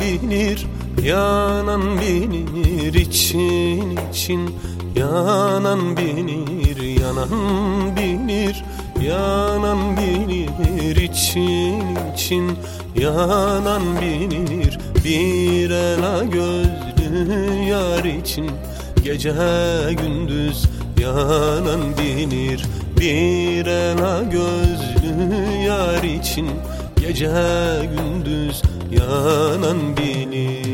binir Yanan binir için için. Yanan binir yanan binir Yanan binir için için. Yanan binir bir ela gözlü yar için. Gece gündüz yanan binir Bir ela gözlü yar için Gece gündüz yanan binir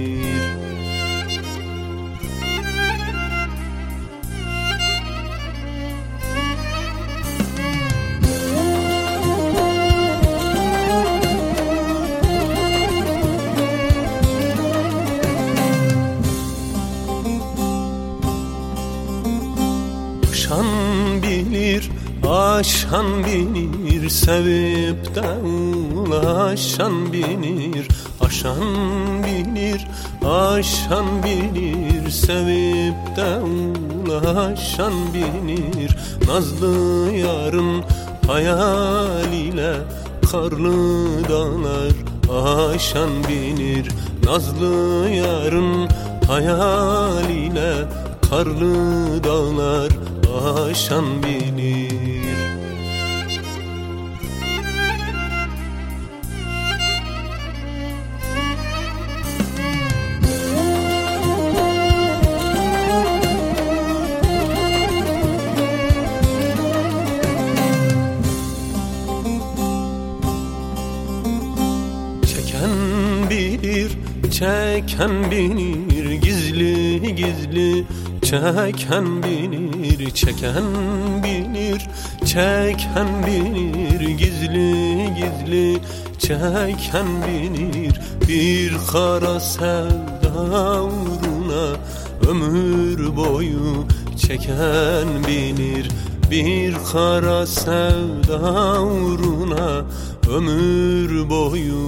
Aşan bilir, aşan binir Sevip de ulaşan binir. Aşan binir, aşan binir Sevip de ulaşan binir. Nazlı yarın hayal ile Karlı dağlar aşan binir. Nazlı yarın hayal ile Karlı dağlar aşan binir Çeken bilir, çeken binir Gizli gizli çeken binir Çeken binir, çeken binir Gizli gizli çeken binir Bir kara sevda uğruna Ömür boyu çeken binir bir kara sevda uğruna ömür boyu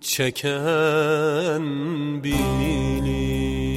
çeken bilir.